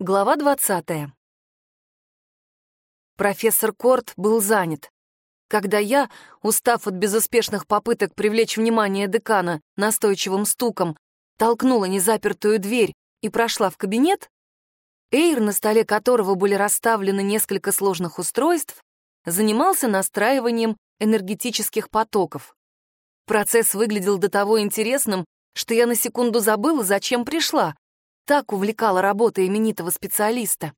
Глава 20. Профессор Корт был занят. Когда я, устав от безуспешных попыток привлечь внимание декана настойчивым стуком, толкнула незапертую дверь и прошла в кабинет, Эйр, на столе которого были расставлены несколько сложных устройств, занимался настраиванием энергетических потоков. Процесс выглядел до того интересным, что я на секунду забыла, зачем пришла, так увлекала работа именитого специалиста.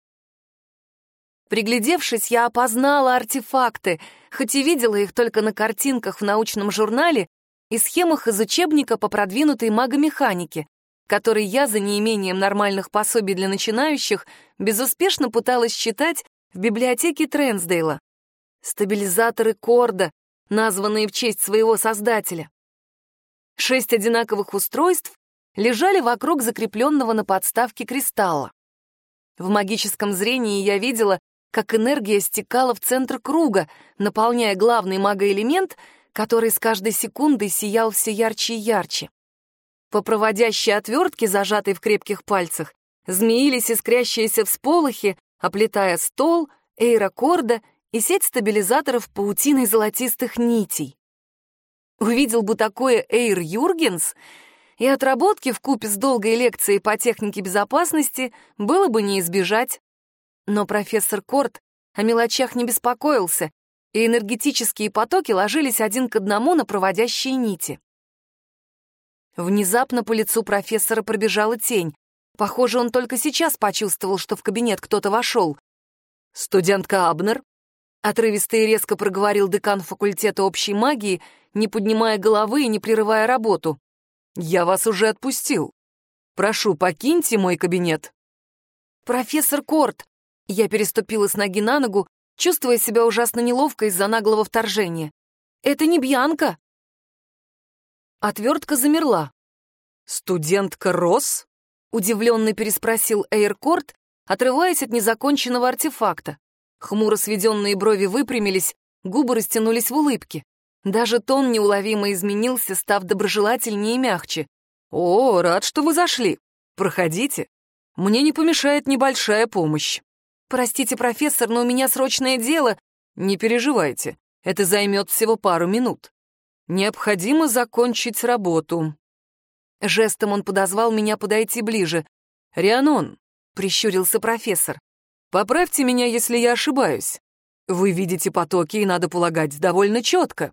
Приглядевшись, я опознала артефакты, хоть и видела их только на картинках в научном журнале и схемах из учебника по продвинутой магомеханике, который я за неимением нормальных пособий для начинающих безуспешно пыталась читать в библиотеке Тренсдейла. Стабилизаторы Корда, названные в честь своего создателя. Шесть одинаковых устройств лежали вокруг закрепленного на подставке кристалла. В магическом зрении я видела, как энергия стекала в центр круга, наполняя главный магоэлемент, который с каждой секундой сиял все ярче и ярче. По проводящей отвертке, зажатой в крепких пальцах, змеились искрящиеся всполохи, оплетая стол, эйрокорда и сеть стабилизаторов паутиной золотистых нитей. Увидел бы такое Эйр Юргенс — и отработки в купе с долгой лекцией по технике безопасности было бы не избежать. Но профессор Корт о мелочах не беспокоился, и энергетические потоки ложились один к одному на проводящие нити. Внезапно по лицу профессора пробежала тень. Похоже, он только сейчас почувствовал, что в кабинет кто-то вошел. «Студентка Абнер?» — отрывисто и резко проговорил декан факультета общей магии, не поднимая головы и не прерывая работу. «Я вас уже отпустил. Прошу, покиньте мой кабинет». «Профессор Корт!» Я переступила с ноги на ногу, чувствуя себя ужасно неловко из-за наглого вторжения. «Это не Бьянка!» Отвертка замерла. «Студентка Росс?» — удивленно переспросил Эйркорт, отрываясь от незаконченного артефакта. Хмуро сведенные брови выпрямились, губы растянулись в улыбке. Даже тон неуловимо изменился, став доброжелательнее и мягче. «О, рад, что вы зашли. Проходите. Мне не помешает небольшая помощь». «Простите, профессор, но у меня срочное дело». «Не переживайте, это займет всего пару минут. Необходимо закончить работу». Жестом он подозвал меня подойти ближе. «Рианон», — прищурился профессор, — «поправьте меня, если я ошибаюсь. Вы видите потоки, и, надо полагать, довольно четко.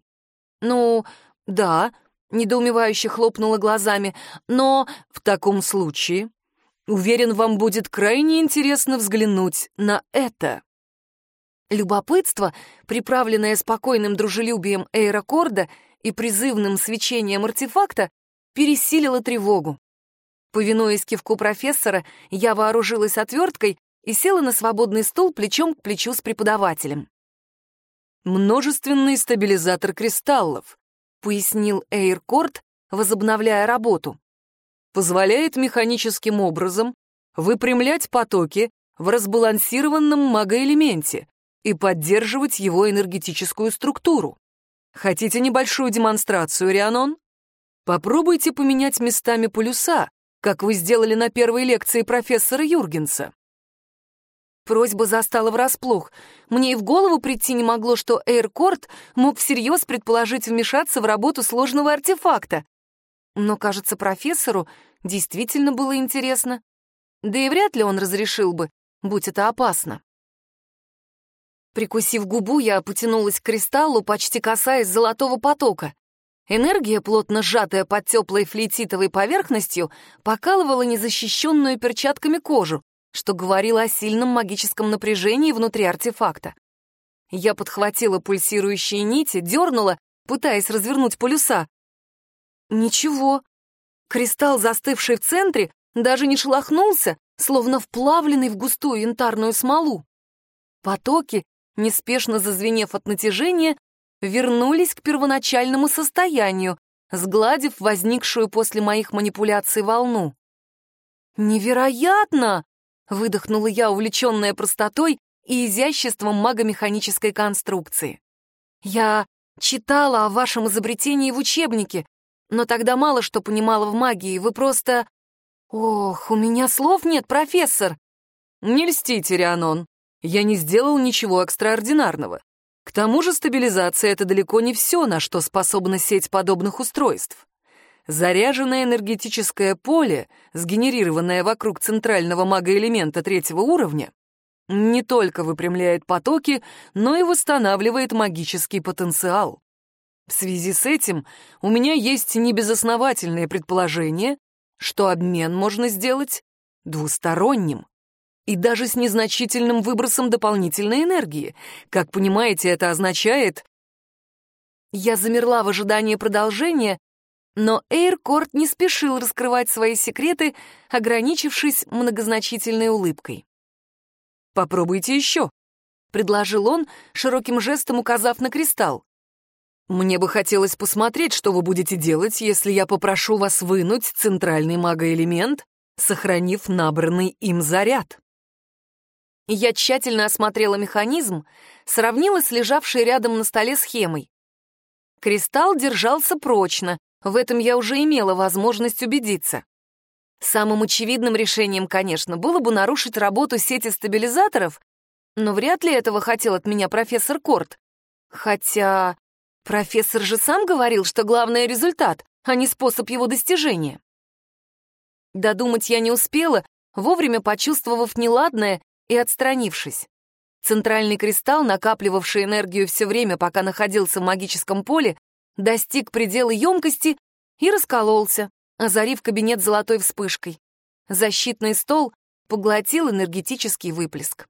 «Ну, да», — недоумевающе хлопнула глазами, «но в таком случае, уверен, вам будет крайне интересно взглянуть на это». Любопытство, приправленное спокойным дружелюбием эйрокорда и призывным свечением артефакта, пересилило тревогу. Повинуясь кивку профессора, я вооружилась отверткой и села на свободный стул плечом к плечу с преподавателем множественный стабилизатор кристаллов», пояснил Эйркорт, возобновляя работу. Позволяет механическим образом выпрямлять потоки в разбалансированном магоэлементе и поддерживать его энергетическую структуру. Хотите небольшую демонстрацию, Рианон? Попробуйте поменять местами полюса, как вы сделали на первой лекции профессора Юргенса. Просьба застала врасплох. Мне и в голову прийти не могло, что Эйркорт мог всерьез предположить вмешаться в работу сложного артефакта. Но, кажется, профессору действительно было интересно. Да и вряд ли он разрешил бы, будь это опасно. Прикусив губу, я потянулась к кристаллу, почти касаясь золотого потока. Энергия, плотно сжатая под теплой флейтитовой поверхностью, покалывала незащищенную перчатками кожу, что говорило о сильном магическом напряжении внутри артефакта. Я подхватила пульсирующие нити, дернула, пытаясь развернуть полюса. Ничего. Кристалл, застывший в центре, даже не шелохнулся, словно вплавленный в густую янтарную смолу. Потоки, неспешно зазвенев от натяжения, вернулись к первоначальному состоянию, сгладив возникшую после моих манипуляций волну. «Невероятно!» Выдохнула я, увлеченная простотой и изяществом магомеханической конструкции. Я читала о вашем изобретении в учебнике, но тогда мало что понимала в магии, вы просто... Ох, у меня слов нет, профессор! Не льстите, Рианон. Я не сделал ничего экстраординарного. К тому же стабилизация — это далеко не все, на что способна сеть подобных устройств. Заряженное энергетическое поле, сгенерированное вокруг центрального магоэлемента третьего уровня, не только выпрямляет потоки, но и восстанавливает магический потенциал. В связи с этим у меня есть небезосновательное предположение, что обмен можно сделать двусторонним и даже с незначительным выбросом дополнительной энергии. Как понимаете, это означает... Я замерла в ожидании продолжения, но Эйркорт не спешил раскрывать свои секреты, ограничившись многозначительной улыбкой. «Попробуйте еще», — предложил он, широким жестом указав на кристалл. «Мне бы хотелось посмотреть, что вы будете делать, если я попрошу вас вынуть центральный магоэлемент, сохранив набранный им заряд». Я тщательно осмотрела механизм, сравнила с лежавшей рядом на столе схемой. Кристалл держался прочно, в этом я уже имела возможность убедиться. Самым очевидным решением, конечно, было бы нарушить работу сети стабилизаторов, но вряд ли этого хотел от меня профессор Корт. Хотя профессор же сам говорил, что главное — результат, а не способ его достижения. Додумать я не успела, вовремя почувствовав неладное и отстранившись. Центральный кристалл, накапливавший энергию все время, пока находился в магическом поле, достиг предела емкости и раскололся, озарив кабинет золотой вспышкой. Защитный стол поглотил энергетический выплеск.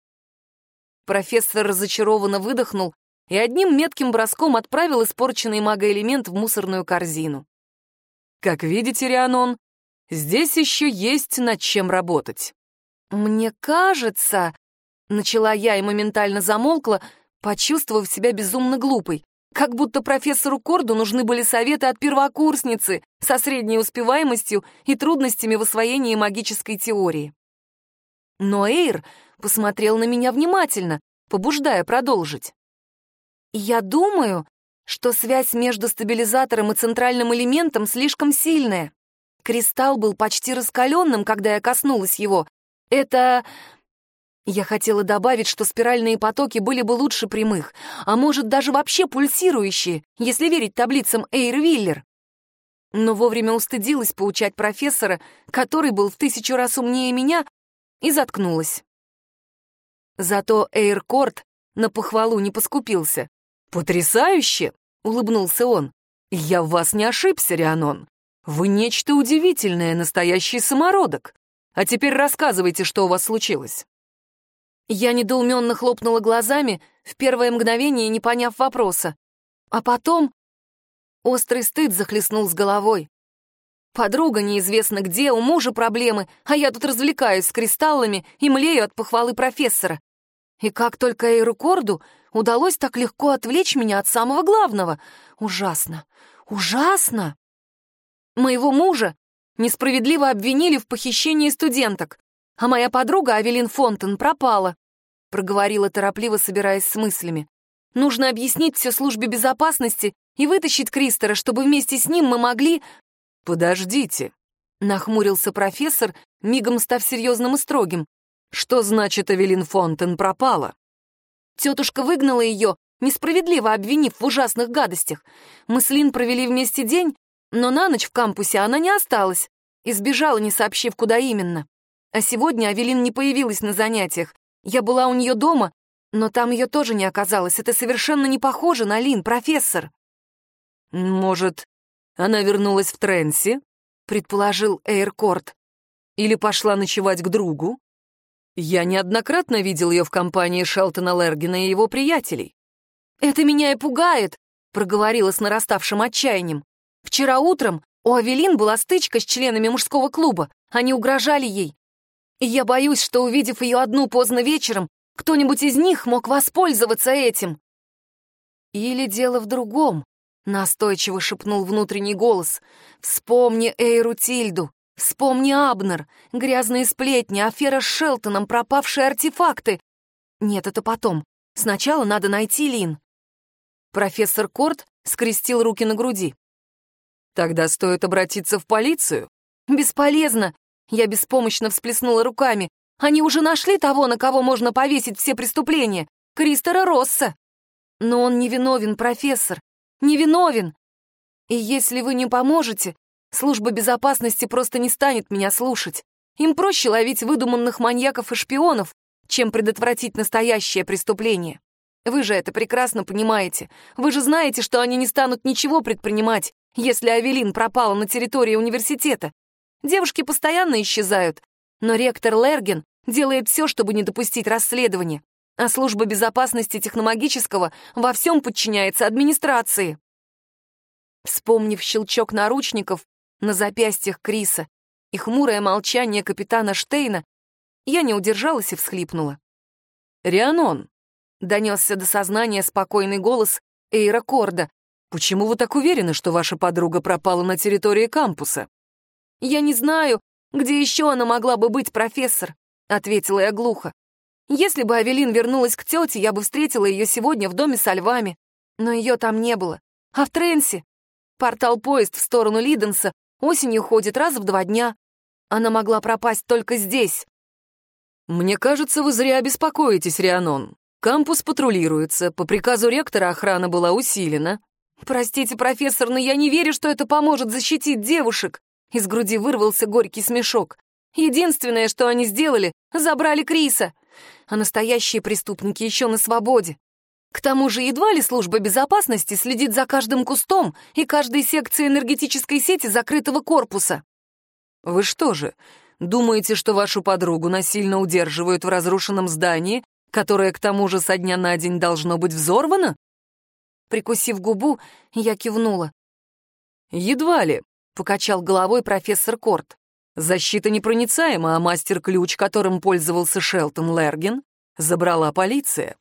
Профессор разочарованно выдохнул и одним метким броском отправил испорченный магоэлемент в мусорную корзину. Как видите, Рианон, здесь еще есть над чем работать. Мне кажется, начала я и моментально замолкла, почувствовав себя безумно глупой. Как будто профессору Корду нужны были советы от первокурсницы со средней успеваемостью и трудностями в освоении магической теории. Но Эйр посмотрел на меня внимательно, побуждая продолжить. «Я думаю, что связь между стабилизатором и центральным элементом слишком сильная. Кристалл был почти раскаленным, когда я коснулась его. Это я хотела добавить, что спиральные потоки были бы лучше прямых, а может даже вообще пульсирующие, если верить таблицам Эйрвиллер. Но вовремя устыдилась поучать профессора, который был в тысячу раз умнее меня, и заткнулась. Зато Эйркорт на похвалу не поскупился. «Потрясающе!» — улыбнулся он. «Я в вас не ошибся, Рианон. Вы нечто удивительное, настоящий самородок. А теперь рассказывайте, что у вас случилось». Я недоуменно хлопнула глазами, в первое мгновение не поняв вопроса. А потом острый стыд захлестнул с головой. Подруга неизвестно где, у мужа проблемы, а я тут развлекаюсь с кристаллами и млею от похвалы профессора. И как только Эйру Корду удалось так легко отвлечь меня от самого главного. Ужасно, ужасно. Моего мужа несправедливо обвинили в похищении студенток а моя подруга Авелин Фонтен пропала», — проговорила торопливо, собираясь с мыслями. «Нужно объяснить все службе безопасности и вытащить Кристера, чтобы вместе с ним мы могли...» «Подождите», — нахмурился профессор, мигом став серьезным и строгим. «Что значит Авелин Фонтен пропала?» Тетушка выгнала ее, несправедливо обвинив в ужасных гадостях. Мы с Лин провели вместе день, но на ночь в кампусе она не осталась и сбежала, не сообщив, куда именно. А сегодня Авелин не появилась на занятиях. Я была у нее дома, но там ее тоже не оказалось. Это совершенно не похоже на Лин, профессор. Может, она вернулась в Тренси? предположил Эйркорт. Или пошла ночевать к другу? Я неоднократно видел ее в компании Шелтона Лергина и его приятелей. «Это меня и пугает», — проговорила с нараставшим отчаянием. «Вчера утром у Авелин была стычка с членами мужского клуба. Они угрожали ей. И я боюсь, что, увидев ее одну поздно вечером, кто-нибудь из них мог воспользоваться этим. Или дело в другом, настойчиво шепнул внутренний голос. Вспомни Эйру Тильду, вспомни Абнер, грязные сплетни, афера с Шелтоном, пропавшие артефакты. Нет, это потом. Сначала надо найти Лин. Профессор Корт скрестил руки на груди. Тогда стоит обратиться в полицию. Бесполезно. Я беспомощно всплеснула руками. Они уже нашли того, на кого можно повесить все преступления. Кристера Росса. Но он невиновен, профессор. Невиновен. И если вы не поможете, служба безопасности просто не станет меня слушать. Им проще ловить выдуманных маньяков и шпионов, чем предотвратить настоящее преступление. Вы же это прекрасно понимаете. Вы же знаете, что они не станут ничего предпринимать, если Авелин пропала на территории университета. Девушки постоянно исчезают, но ректор Лерген делает все, чтобы не допустить расследования, а служба безопасности техномагического во всем подчиняется администрации. Вспомнив щелчок наручников на запястьях Криса и хмурое молчание капитана Штейна, я не удержалась и всхлипнула. «Рианон», — донесся до сознания спокойный голос Эйра Корда, «почему вы так уверены, что ваша подруга пропала на территории кампуса?» «Я не знаю, где еще она могла бы быть, профессор», — ответила я глухо. «Если бы Авелин вернулась к тете, я бы встретила ее сегодня в доме со львами. Но ее там не было. А в Тренсе? Портал-поезд в сторону Лиденса осенью ходит раз в два дня. Она могла пропасть только здесь. «Мне кажется, вы зря беспокоитесь, Рианон. Кампус патрулируется, по приказу ректора охрана была усилена». «Простите, профессор, но я не верю, что это поможет защитить девушек». Из груди вырвался горький смешок. «Единственное, что они сделали, забрали Криса. А настоящие преступники еще на свободе. К тому же едва ли служба безопасности следит за каждым кустом и каждой секцией энергетической сети закрытого корпуса». «Вы что же, Думаете, что вашу подругу насильно удерживают в разрушенном здании, которое к тому же со дня на день должно быть взорвано?» Прикусив губу, я кивнула. «Едва ли», — покачал головой профессор Корт. «Защита непроницаема, а мастер-ключ, которым пользовался Шелтон Лерген, забрала полиция».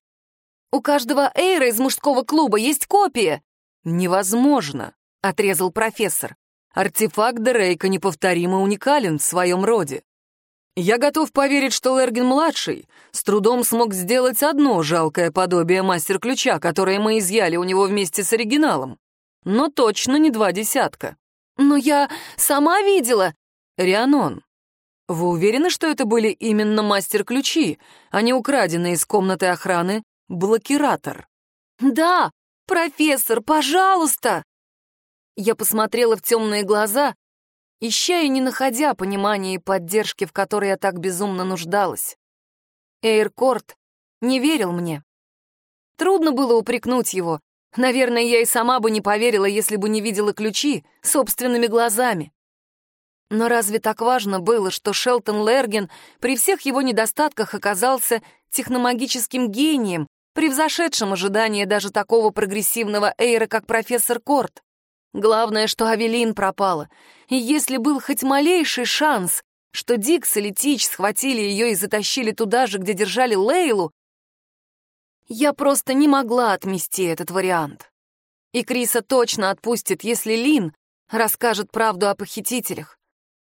«У каждого Эйра из мужского клуба есть копия!» «Невозможно», — отрезал профессор. Артефакт Дрейка неповторимо уникален в своем роде. Я готов поверить, что Лерген-младший с трудом смог сделать одно жалкое подобие мастер-ключа, которое мы изъяли у него вместе с оригиналом. Но точно не два десятка. Но я сама видела. Рианон, вы уверены, что это были именно мастер-ключи, а не украденный из комнаты охраны блокиратор? Да, профессор, пожалуйста. Я посмотрела в темные глаза, ища и не находя понимания и поддержки, в которой я так безумно нуждалась. Эйркорт не верил мне. Трудно было упрекнуть его. Наверное, я и сама бы не поверила, если бы не видела ключи собственными глазами. Но разве так важно было, что Шелтон Лерген при всех его недостатках оказался техномагическим гением, превзошедшим ожидания даже такого прогрессивного Эйра, как профессор Корт? Главное, что Авелин пропала. И если был хоть малейший шанс, что Дикс или Тич схватили ее и затащили туда же, где держали Лейлу, я просто не могла отмести этот вариант. И Криса точно отпустит, если Лин расскажет правду о похитителях.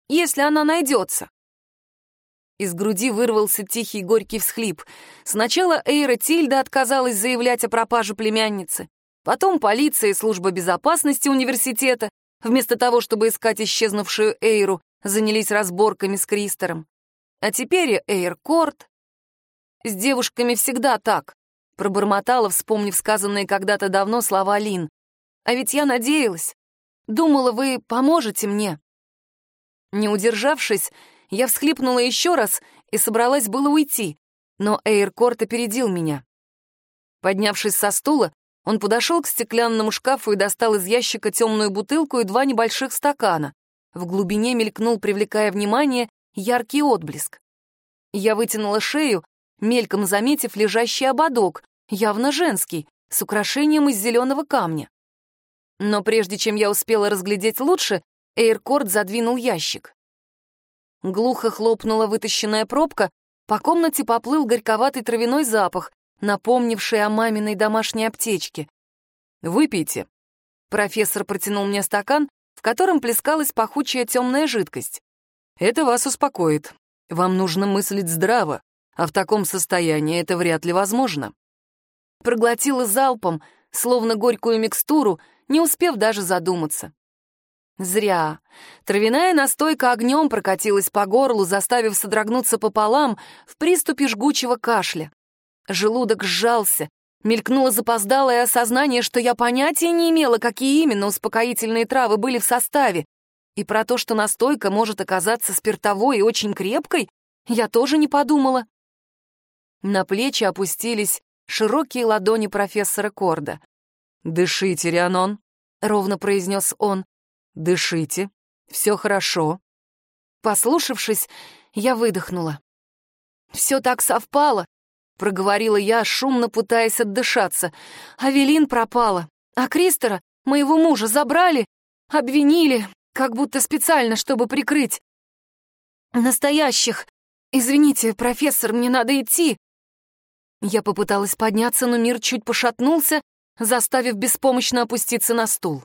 Если она найдется. Из груди вырвался тихий горький всхлип. Сначала Эйра Тильда отказалась заявлять о пропаже племянницы. Потом полиция и служба безопасности университета, вместо того, чтобы искать исчезнувшую Эйру, занялись разборками с Кристером. А теперь и Эйркорт. С девушками всегда так, пробормотала, вспомнив сказанные когда-то давно слова Лин. А ведь я надеялась. Думала, вы поможете мне. Не удержавшись, я всхлипнула еще раз и собралась было уйти, но Эйркорт опередил меня. Поднявшись со стула, он подошел к стеклянному шкафу и достал из ящика темную бутылку и два небольших стакана. В глубине мелькнул, привлекая внимание, яркий отблеск. Я вытянула шею, мельком заметив лежащий ободок, явно женский, с украшением из зеленого камня. Но прежде чем я успела разглядеть лучше, Эйркорд задвинул ящик. Глухо хлопнула вытащенная пробка, по комнате поплыл горьковатый травяной запах, напомнивший о маминой домашней аптечке. «Выпейте». Профессор протянул мне стакан, в котором плескалась пахучая темная жидкость. «Это вас успокоит. Вам нужно мыслить здраво, а в таком состоянии это вряд ли возможно». Проглотила залпом, словно горькую микстуру, не успев даже задуматься. Зря. Травяная настойка огнем прокатилась по горлу, заставив содрогнуться пополам в приступе жгучего кашля. Желудок сжался, мелькнуло запоздалое осознание, что я понятия не имела, какие именно успокоительные травы были в составе, и про то, что настойка может оказаться спиртовой и очень крепкой, я тоже не подумала. На плечи опустились широкие ладони профессора Корда. «Дышите, Рианон», — ровно произнес он. Дышите. Все хорошо. Послушавшись, я выдохнула. Все так совпало, проговорила я, шумно пытаясь отдышаться. Авелин пропала, а Кристера, моего мужа, забрали, обвинили, как будто специально, чтобы прикрыть. Настоящих. Извините, профессор, мне надо идти. Я попыталась подняться, но мир чуть пошатнулся, заставив беспомощно опуститься на стул.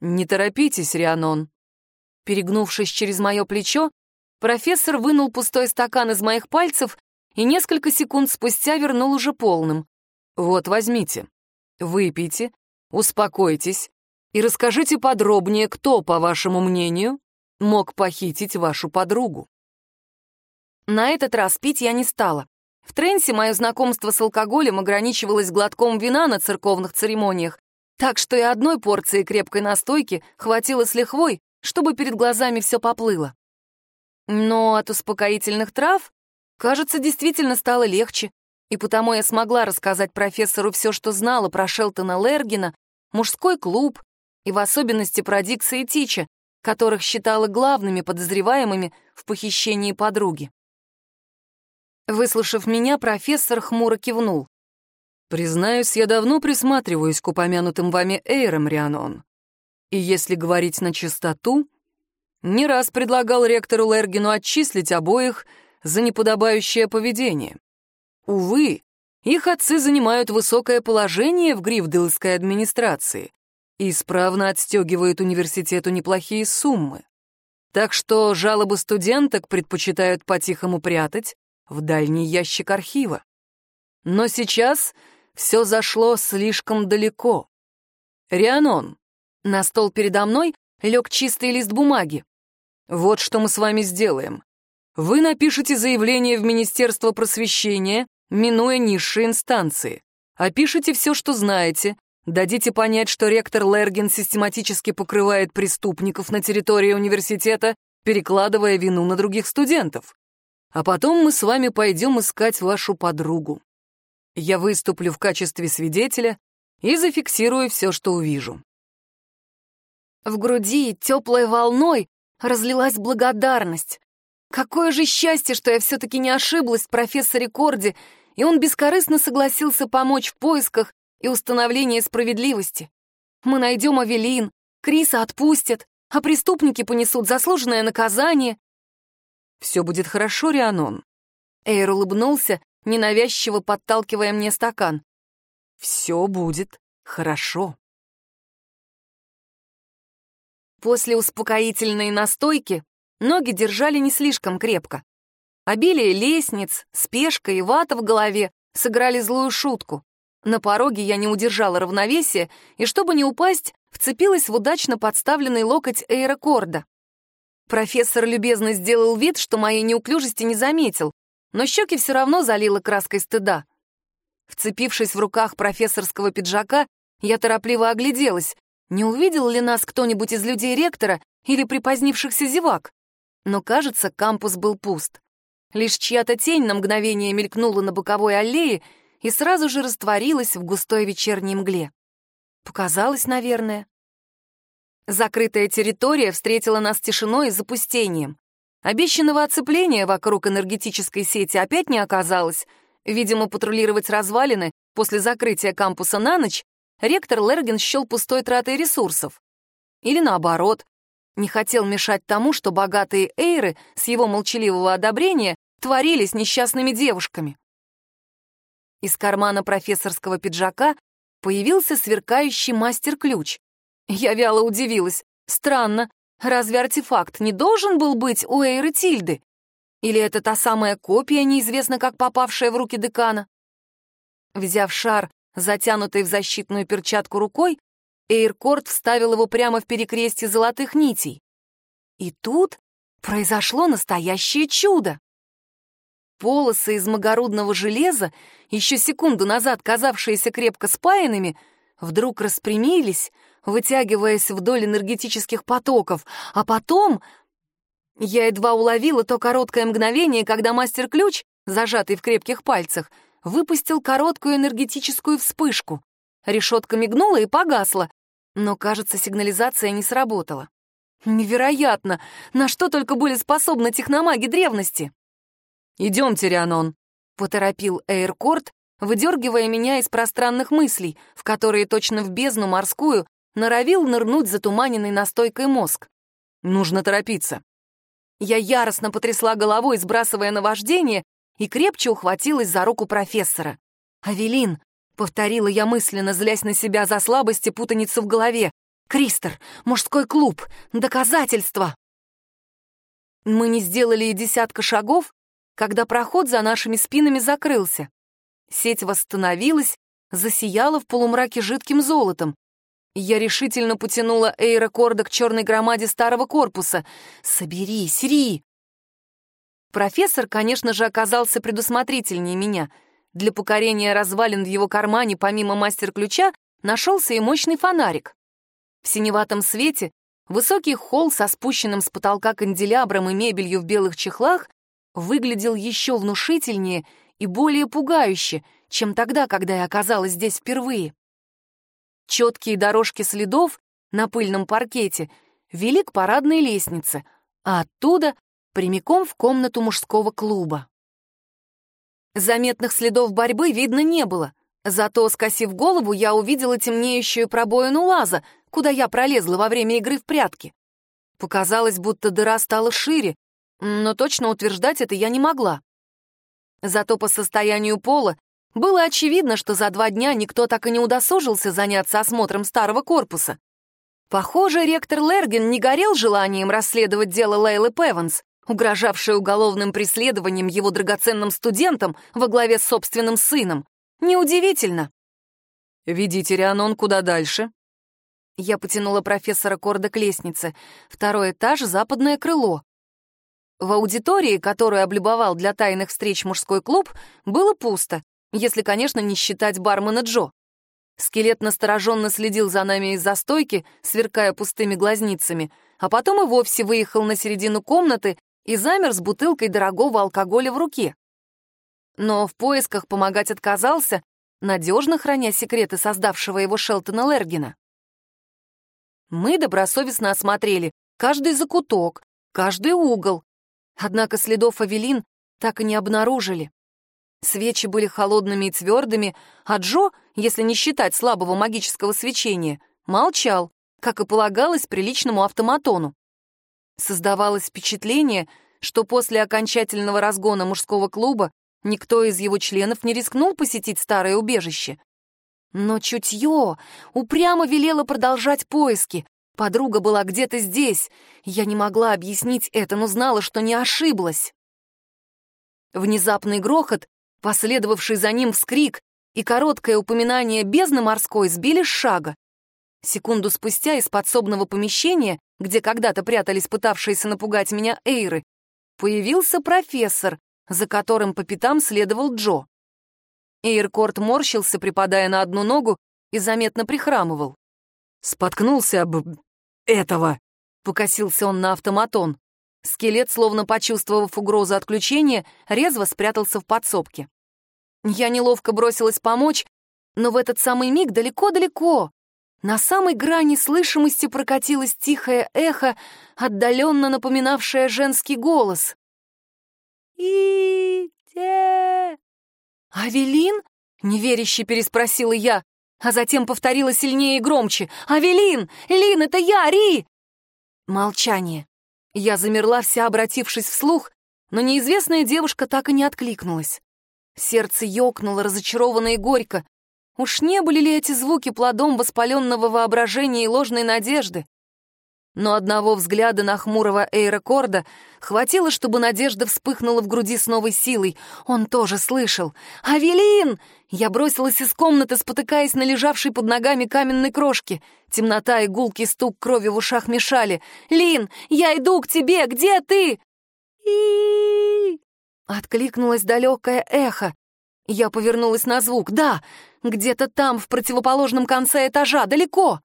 «Не торопитесь, Рианон». Перегнувшись через мое плечо, профессор вынул пустой стакан из моих пальцев и несколько секунд спустя вернул уже полным. «Вот, возьмите. Выпейте, успокойтесь и расскажите подробнее, кто, по вашему мнению, мог похитить вашу подругу». На этот раз пить я не стала. В Тренсе мое знакомство с алкоголем ограничивалось глотком вина на церковных церемониях, так что и одной порции крепкой настойки хватило с лихвой, чтобы перед глазами все поплыло. Но от успокоительных трав, кажется, действительно стало легче, и потому я смогла рассказать профессору все, что знала про Шелтона Лергина, мужской клуб и в особенности про Дикса и Тича, которых считала главными подозреваемыми в похищении подруги. Выслушав меня, профессор хмуро кивнул. Признаюсь, я давно присматриваюсь к упомянутым вами Эйрам, Рианон. И если говорить на чистоту, не раз предлагал ректору Лергину отчислить обоих за неподобающее поведение. Увы, их отцы занимают высокое положение в Грифдылской администрации и исправно отстегивают университету неплохие суммы. Так что жалобы студенток предпочитают по-тихому прятать в дальний ящик архива. Но сейчас все зашло слишком далеко. Рианон, на стол передо мной лег чистый лист бумаги. Вот что мы с вами сделаем. Вы напишите заявление в Министерство просвещения, минуя низшие инстанции. Опишите все, что знаете, дадите понять, что ректор Лерген систематически покрывает преступников на территории университета, перекладывая вину на других студентов. А потом мы с вами пойдем искать вашу подругу. Я выступлю в качестве свидетеля и зафиксирую все, что увижу. В груди теплой волной разлилась благодарность. Какое же счастье, что я все-таки не ошиблась в профессоре Корди, и он бескорыстно согласился помочь в поисках и установлении справедливости. Мы найдем Авелин, Криса отпустят, а преступники понесут заслуженное наказание. «Все будет хорошо, Рианон». Эйр улыбнулся ненавязчиво подталкивая мне стакан. «Все будет хорошо». После успокоительной настойки ноги держали не слишком крепко. Обилие лестниц, спешка и вата в голове сыграли злую шутку. На пороге я не удержала равновесия и, чтобы не упасть, вцепилась в удачно подставленный локоть Эйрокорда. Профессор любезно сделал вид, что моей неуклюжести не заметил, но щеки все равно залило краской стыда. Вцепившись в руках профессорского пиджака, я торопливо огляделась, не увидел ли нас кто-нибудь из людей ректора или припозднившихся зевак. Но, кажется, кампус был пуст. Лишь чья-то тень на мгновение мелькнула на боковой аллее и сразу же растворилась в густой вечерней мгле. Показалось, наверное. Закрытая территория встретила нас тишиной и запустением. Обещанного оцепления вокруг энергетической сети опять не оказалось. Видимо, патрулировать развалины после закрытия кампуса на ночь ректор Лерген счел пустой тратой ресурсов. Или наоборот, не хотел мешать тому, что богатые эйры с его молчаливого одобрения творили с несчастными девушками. Из кармана профессорского пиджака появился сверкающий мастер-ключ. Я вяло удивилась. Странно, Разве артефакт не должен был быть у Эйры Тильды? Или это та самая копия, неизвестно как попавшая в руки декана? Взяв шар, затянутый в защитную перчатку рукой, Эйркорт вставил его прямо в перекрестье золотых нитей. И тут произошло настоящее чудо. Полосы из магорудного железа, еще секунду назад казавшиеся крепко спаянными, вдруг распрямились, вытягиваясь вдоль энергетических потоков, а потом... Я едва уловила то короткое мгновение, когда мастер-ключ, зажатый в крепких пальцах, выпустил короткую энергетическую вспышку. Решетка мигнула и погасла, но, кажется, сигнализация не сработала. Невероятно! На что только были способны техномаги древности! «Идемте, Рианон», — поторопил Эйркорт, выдергивая меня из пространных мыслей, в которые точно в бездну морскую норовил нырнуть затуманенный настойкой мозг. «Нужно торопиться». Я яростно потрясла головой, сбрасывая наваждение, и крепче ухватилась за руку профессора. «Авелин», — повторила я мысленно, злясь на себя за слабость и путаницу в голове, «Кристер, мужской клуб, доказательства!» Мы не сделали и десятка шагов, когда проход за нашими спинами закрылся. Сеть восстановилась, засияла в полумраке жидким золотом. Я решительно потянула Эйра Корда к черной громаде старого корпуса. «Соберись, Ри!» Профессор, конечно же, оказался предусмотрительнее меня. Для покорения развалин в его кармане, помимо мастер-ключа, нашелся и мощный фонарик. В синеватом свете высокий холл со спущенным с потолка канделябром и мебелью в белых чехлах выглядел еще внушительнее и более пугающе, чем тогда, когда я оказалась здесь впервые. Четкие дорожки следов на пыльном паркете вели к парадной лестнице, а оттуда прямиком в комнату мужского клуба. Заметных следов борьбы видно не было, зато, скосив голову, я увидела темнеющую пробоину лаза, куда я пролезла во время игры в прятки. Показалось, будто дыра стала шире, но точно утверждать это я не могла. Зато по состоянию пола было очевидно, что за два дня никто так и не удосужился заняться осмотром старого корпуса. Похоже, ректор Лерген не горел желанием расследовать дело Лейлы Певанс, угрожавшее уголовным преследованием его драгоценным студентам во главе с собственным сыном. Неудивительно. «Ведите Рианон куда дальше?» Я потянула профессора Корда к лестнице. Второй этаж — западное крыло. В аудитории, которую облюбовал для тайных встреч мужской клуб, было пусто, если, конечно, не считать бармена Джо. Скелет настороженно следил за нами из-за стойки, сверкая пустыми глазницами, а потом и вовсе выехал на середину комнаты и замер с бутылкой дорогого алкоголя в руке. Но в поисках помогать отказался, надежно храня секреты создавшего его Шелтона Лергина. Мы добросовестно осмотрели каждый закуток, каждый угол, однако следов Авелин так и не обнаружили. Свечи были холодными и твердыми, а Джо, если не считать слабого магического свечения, молчал, как и полагалось приличному автоматону. Создавалось впечатление, что после окончательного разгона мужского клуба никто из его членов не рискнул посетить старое убежище. Но чутье упрямо велело продолжать поиски. Подруга была где-то здесь. Я не могла объяснить это, но знала, что не ошиблась. Внезапный грохот Последовавший за ним вскрик и короткое упоминание бездны морской сбили с шага. Секунду спустя из подсобного помещения, где когда-то прятались пытавшиеся напугать меня Эйры, появился профессор, за которым по пятам следовал Джо. Эйркорт морщился, припадая на одну ногу, и заметно прихрамывал. «Споткнулся об... этого!» — покосился он на автоматон. Скелет, словно почувствовав угрозу отключения, резво спрятался в подсобке. Я неловко бросилась помочь, но в этот самый миг далеко-далеко, на самой грани слышимости прокатилось тихое эхо, отдаленно напоминавшее женский голос. «И-те...» «Авелин?» — неверяще переспросила я, а затем повторила сильнее и громче. «Авелин! Лин, это я, Ри!» Молчание. Я замерла, вся обратившись вслух, но неизвестная девушка так и не откликнулась. Сердце ёкнуло разочарованно и горько. Уж не были ли эти звуки плодом воспаленного воображения и ложной надежды? Но одного взгляда на хмурого Эйра Корда хватило, чтобы надежда вспыхнула в груди с новой силой. Он тоже слышал. «Авелин!» Я бросилась из комнаты, спотыкаясь на лежавшей под ногами каменной крошке. Темнота и гулкий стук крови в ушах мешали. «Лин, я иду к тебе! Где ты?» и Откликнулось далекое эхо. Я повернулась на звук. «Да, где-то там, в противоположном конце этажа, далеко!»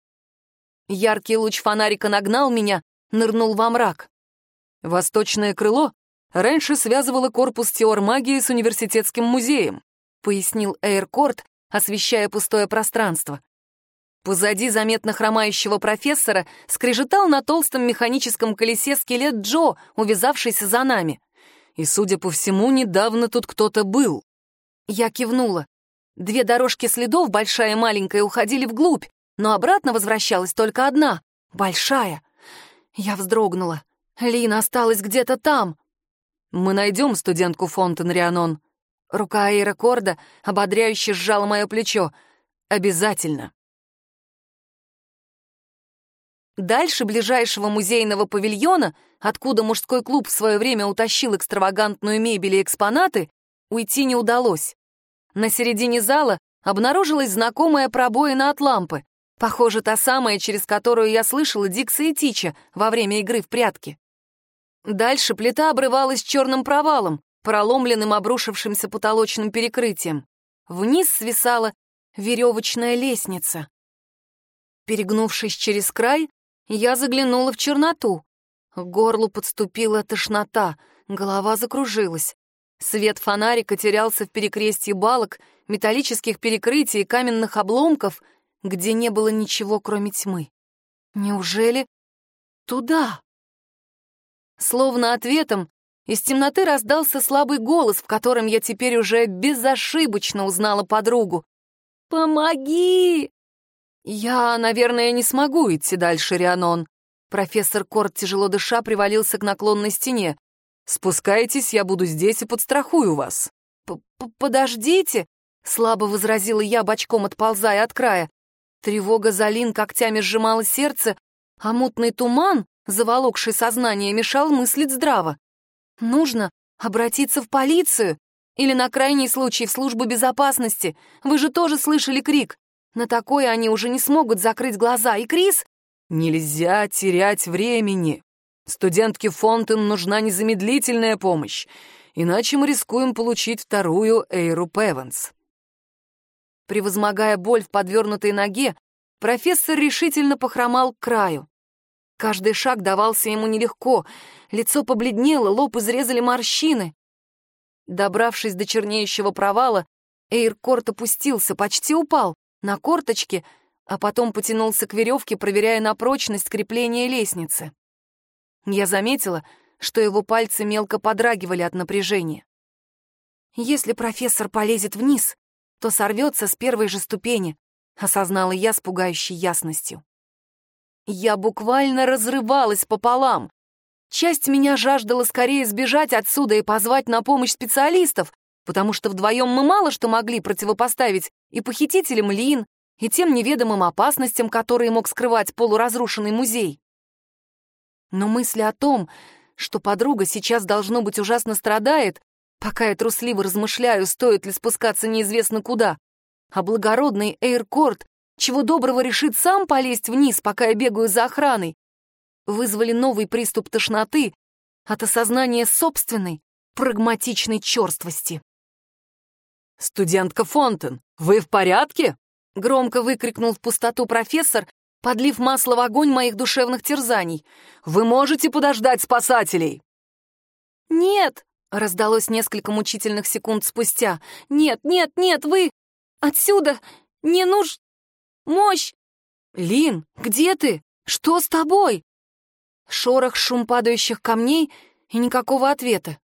Яркий луч фонарика нагнал меня, нырнул во мрак. Восточное крыло раньше связывало корпус теормагии с университетским музеем, пояснил Эйркорт, освещая пустое пространство. Позади заметно хромающего профессора скрежетал на толстом механическом колесе скелет Джо, увязавшийся за нами. И, судя по всему, недавно тут кто-то был. Я кивнула. Две дорожки следов, большая и маленькая, уходили вглубь, но обратно возвращалась только одна, большая. Я вздрогнула. Лина осталась где-то там. Мы найдем студентку Фонтен Рианон. Рука Эйра Корда ободряюще сжала мое плечо. Обязательно. Дальше ближайшего музейного павильона, откуда мужской клуб в свое время утащил экстравагантную мебель и экспонаты, уйти не удалось. На середине зала обнаружилась знакомая пробоина от лампы. Похоже, та самая, через которую я слышала Дикса и Тича во время игры в прятки. Дальше плита обрывалась черным провалом, проломленным обрушившимся потолочным перекрытием. Вниз свисала веревочная лестница. Перегнувшись через край, я заглянула в черноту. К горлу подступила тошнота, голова закружилась. Свет фонарика терялся в перекрестье балок, металлических перекрытий и каменных обломков — где не было ничего, кроме тьмы. Неужели туда? Словно ответом из темноты раздался слабый голос, в котором я теперь уже безошибочно узнала подругу. «Помоги!» «Я, наверное, не смогу идти дальше, Рианон». Профессор Корт, тяжело дыша, привалился к наклонной стене. «Спускайтесь, я буду здесь и подстрахую вас». П -п «Подождите!» — слабо возразила я, бочком отползая от края. Тревога за Лин когтями сжимала сердце, а мутный туман, заволокший сознание, мешал мыслить здраво. Нужно обратиться в полицию или на крайний случай в службу безопасности. Вы же тоже слышали крик. На такое они уже не смогут закрыть глаза. И Крис... Нельзя терять времени. Студентке Фонтен нужна незамедлительная помощь, иначе мы рискуем получить вторую Эйру Певенс. Превозмогая боль в подвернутой ноге, профессор решительно похромал к краю. Каждый шаг давался ему нелегко, лицо побледнело, лоб изрезали морщины. Добравшись до чернеющего провала, Эйркорт опустился, почти упал, на корточки, а потом потянулся к веревке, проверяя на прочность крепления лестницы. Я заметила, что его пальцы мелко подрагивали от напряжения. Если профессор полезет вниз, то сорвется с первой же ступени, осознала я с пугающей ясностью. Я буквально разрывалась пополам. Часть меня жаждала скорее сбежать отсюда и позвать на помощь специалистов, потому что вдвоем мы мало что могли противопоставить и похитителям Лин, и тем неведомым опасностям, которые мог скрывать полуразрушенный музей. Но мысли о том, что подруга сейчас, должно быть, ужасно страдает, Пока я трусливо размышляю, стоит ли спускаться неизвестно куда. А благородный Эйркорт чего доброго решит сам полезть вниз, пока я бегаю за охраной. Вызвали новый приступ тошноты от осознания собственной прагматичной черствости. «Студентка Фонтен, вы в порядке?» — громко выкрикнул в пустоту профессор, подлив масло в огонь моих душевных терзаний. «Вы можете подождать спасателей?» «Нет!» Раздалось несколько мучительных секунд спустя. «Нет, нет, нет, вы! Отсюда! Не нуж... Мощь! Лин, где ты? Что с тобой?» Шорох, шум падающих камней и никакого ответа.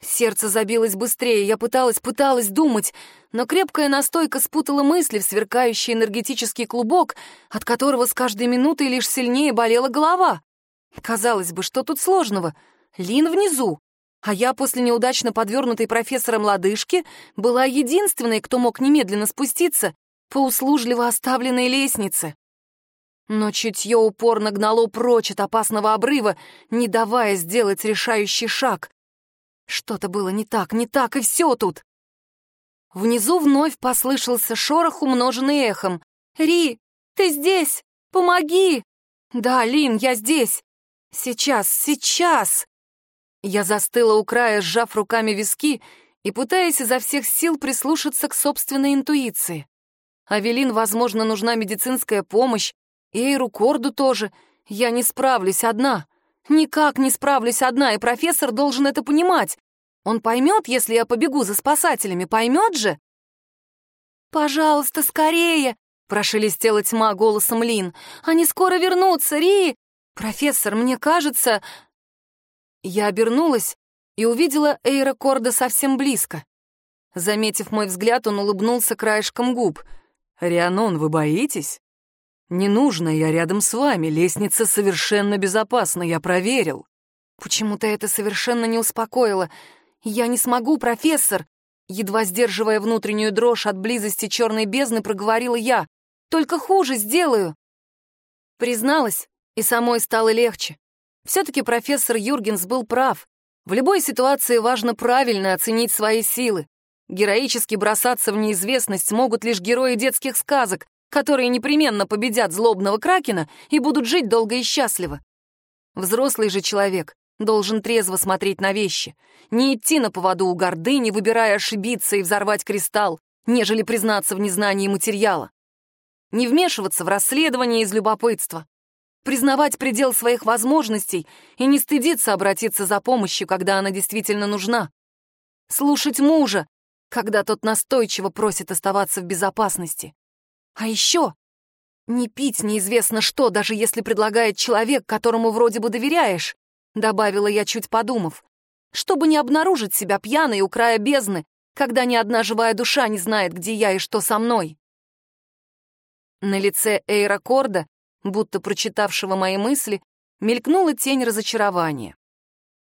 Сердце забилось быстрее, я пыталась, пыталась думать, но крепкая настойка спутала мысли в сверкающий энергетический клубок, от которого с каждой минутой лишь сильнее болела голова. Казалось бы, что тут сложного? Лин внизу, а я после неудачно подвернутой профессором лодыжки была единственной, кто мог немедленно спуститься по услужливо оставленной лестнице. Но чутье упорно гнало прочь от опасного обрыва, не давая сделать решающий шаг. Что-то было не так, не так, и все тут. Внизу вновь послышался шорох, умноженный эхом. «Ри, ты здесь! Помоги!» «Да, Лин, я здесь! Сейчас, сейчас!» Я застыла у края, сжав руками виски и пытаясь изо всех сил прислушаться к собственной интуиции. Авелин, возможно, нужна медицинская помощь, и Эйру Корду тоже. Я не справлюсь одна. Никак не справлюсь одна, и профессор должен это понимать. Он поймет, если я побегу за спасателями, поймет же? «Пожалуйста, скорее!» — прошелестела тьма голосом Лин. «Они скоро вернутся, Ри!» «Профессор, мне кажется...» Я обернулась и увидела Эйра Корда совсем близко. Заметив мой взгляд, он улыбнулся краешком губ. «Рианон, вы боитесь?» «Не нужно, я рядом с вами, лестница совершенно безопасна, я проверил». Почему-то это совершенно не успокоило. «Я не смогу, профессор!» Едва сдерживая внутреннюю дрожь от близости черной бездны, проговорила я. «Только хуже сделаю!» Призналась, и самой стало легче. Все-таки профессор Юргенс был прав. В любой ситуации важно правильно оценить свои силы. Героически бросаться в неизвестность могут лишь герои детских сказок, которые непременно победят злобного кракена и будут жить долго и счастливо. Взрослый же человек должен трезво смотреть на вещи, не идти на поводу у гордыни, выбирая ошибиться и взорвать кристалл, нежели признаться в незнании материала. Не вмешиваться в расследование из любопытства, признавать предел своих возможностей и не стыдиться обратиться за помощью, когда она действительно нужна. Слушать мужа, когда тот настойчиво просит оставаться в безопасности. А еще не пить неизвестно что, даже если предлагает человек, которому вроде бы доверяешь, добавила я, чуть подумав, чтобы не обнаружить себя пьяной у края бездны, когда ни одна живая душа не знает, где я и что со мной. На лице Эйра Корда будто прочитавшего мои мысли, мелькнула тень разочарования.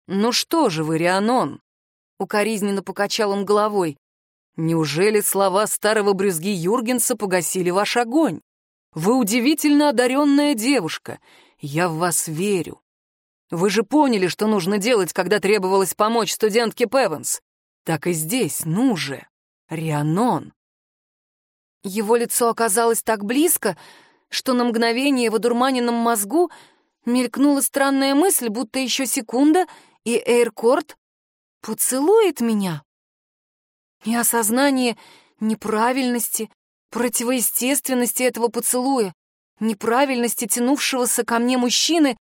«Ну что же вы, Рианон?» — укоризненно покачал он головой. «Неужели слова старого брюзги Юргенса погасили ваш огонь? Вы удивительно одаренная девушка. Я в вас верю. Вы же поняли, что нужно делать, когда требовалось помочь студентке Певанс. Так и здесь, ну же, Рианон». Его лицо оказалось так близко, что на мгновение в одурманенном мозгу мелькнула странная мысль, будто еще секунда, и Эйркорт поцелует меня. И осознание неправильности, противоестественности этого поцелуя, неправильности тянувшегося ко мне мужчины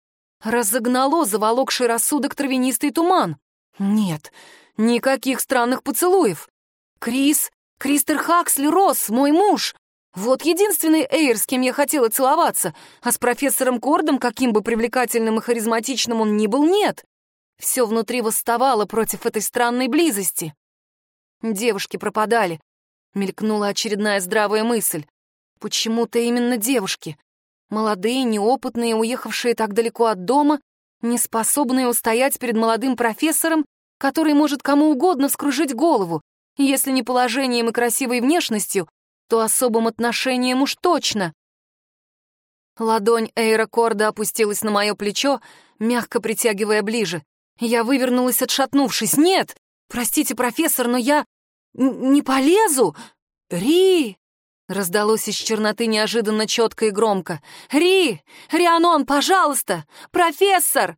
разогнало заволокший рассудок травянистый туман. Нет, никаких странных поцелуев. Крис, Кристер Хаксли Росс, мой муж, вот единственный Эйр, с кем я хотела целоваться, а с профессором Кордом, каким бы привлекательным и харизматичным он ни был, нет. Все внутри восставало против этой странной близости. Девушки пропадали. Мелькнула очередная здравая мысль. Почему-то именно девушки. Молодые, неопытные, уехавшие так далеко от дома, не способные устоять перед молодым профессором, который может кому угодно вскружить голову, если не положением и красивой внешностью, то особым отношением уж точно. Ладонь Эйра Корда опустилась на мое плечо, мягко притягивая ближе. Я вывернулась, отшатнувшись. «Нет! Простите, профессор, но я не полезу! Ри!» Раздалось из черноты неожиданно четко и громко. «Ри! Рианон, пожалуйста! Профессор!»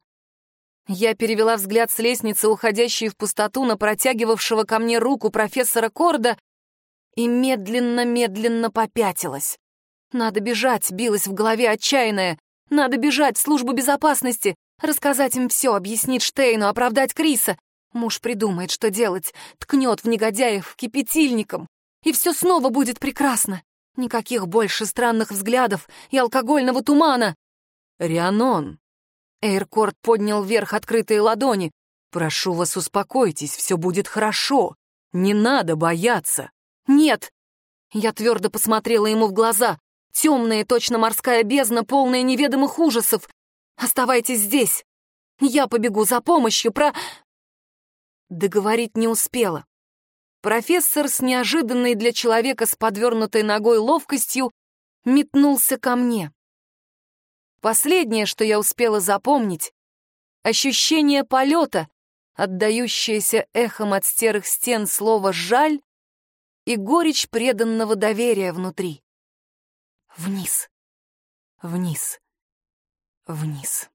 Я перевела взгляд с лестницы, уходящей в пустоту, на протягивавшего ко мне руку профессора Корда, и медленно-медленно попятилась. Надо бежать, билась в голове отчаянная. Надо бежать в службу безопасности, рассказать им все, объяснить Штейну, оправдать Криса. Муж придумает, что делать, ткнет в негодяев кипятильником, и все снова будет прекрасно. Никаких больше странных взглядов и алкогольного тумана. «Рианон!» Эйркорт поднял вверх открытые ладони. «Прошу вас, успокойтесь, все будет хорошо. Не надо бояться. «Нет!» Я твердо посмотрела ему в глаза. Темная, точно морская бездна, полная неведомых ужасов. «Оставайтесь здесь! Я побегу за помощью, про...» Договорить не успела. Профессор с неожиданной для человека с подвернутой ногой ловкостью метнулся ко мне. Последнее, что я успела запомнить — ощущение полета, отдающееся эхом от серых стен слова «жаль» и горечь преданного доверия внутри. Вниз, вниз, вниз.